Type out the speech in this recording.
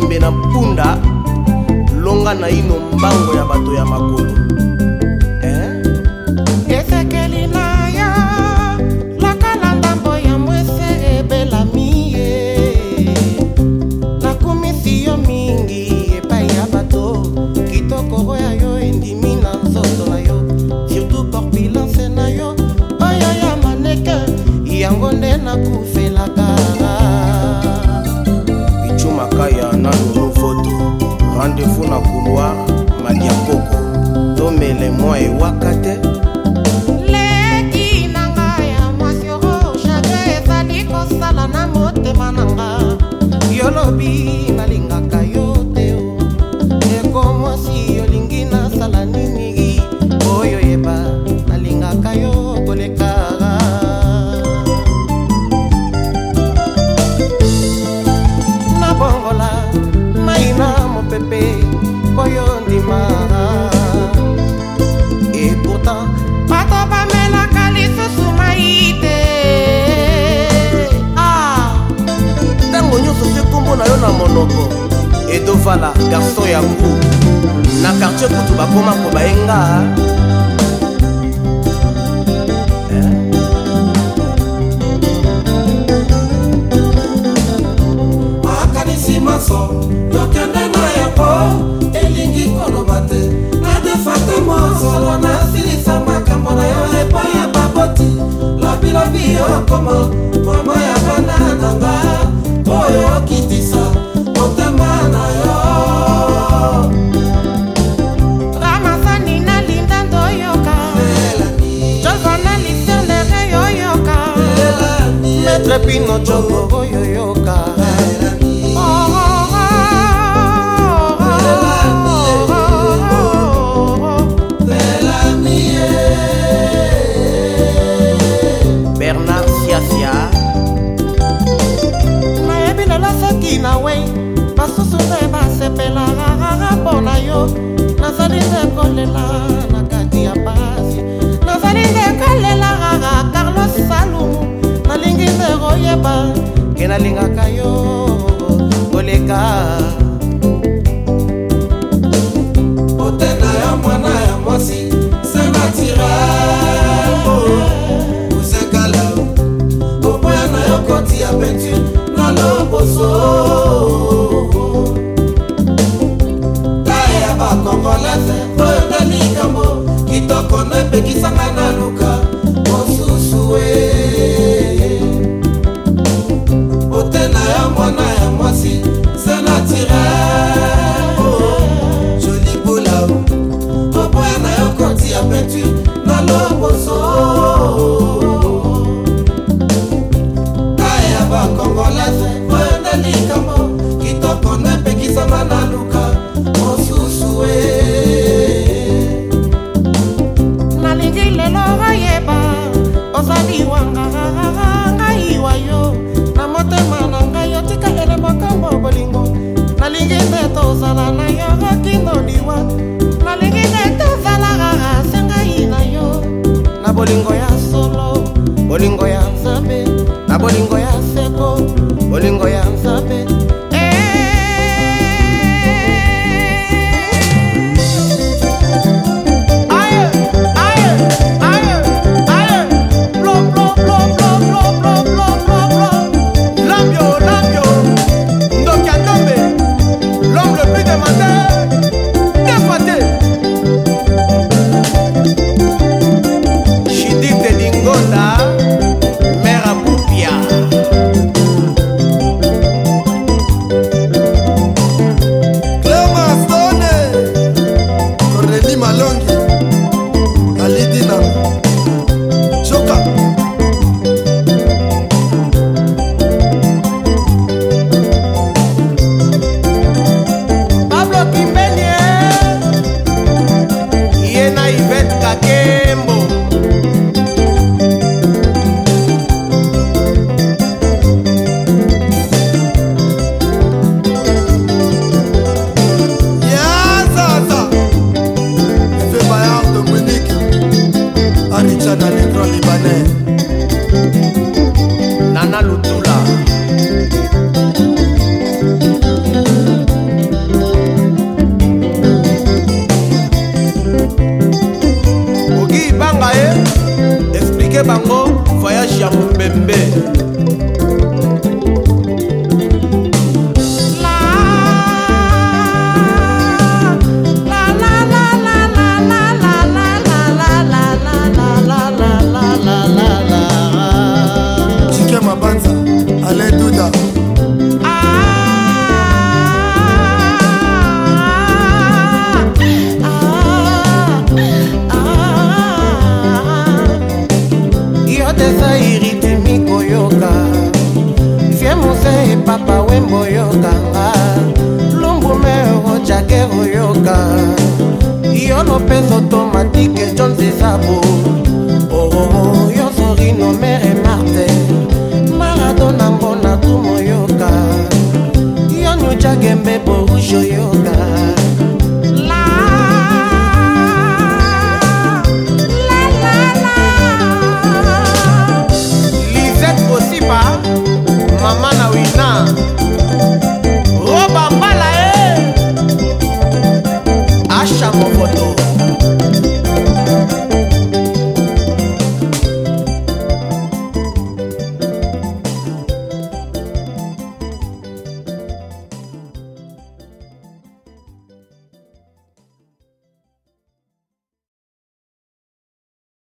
sembe na mpunda longa na ino mbango ya bato ya makolo eh? esekeli na yo lakala ndambo ya mwese ebelami ye nakumisi yo mingi epai ya bato kitoko oyo yo endimi rendez-vous na couloir madiakoko tomela emwa ewaka te leki na ngai ya mwasi ro oh, jave ezali kosala na motema na nga yolobi kovanda garson ya ngu na kartier kutu bakoma kobayenga makanisi eh? maso yokende na yango elingi koloba te na defate mosolo nasilisa makambo na yo epai ya baboti lobilobi yokoma jongo oyo yoka bernard siasia nayebi lelo soki na wei basusu nde basepela mpo na yo nazali nde kolela na kati ya pasi nazali nde kolela nalingaka yo koleka otena ya mwana ya mwasi sengatira osekala oboya na yo koti ya penture na loboso bakongolese oyo nde likambo kitoko na epekisanga na luka bolingo ya solo bolingo ya nzambe na bolingo ya seko bolingo ya nzambe long basula oki banga ye esplike bango voyage ya mobembe oyoka yo lopenza automatike jones ezabo oo oh, oh, oh, yo sorino mere marte marado nango na kum oyoka yo nujagembe boruge oyoka mama na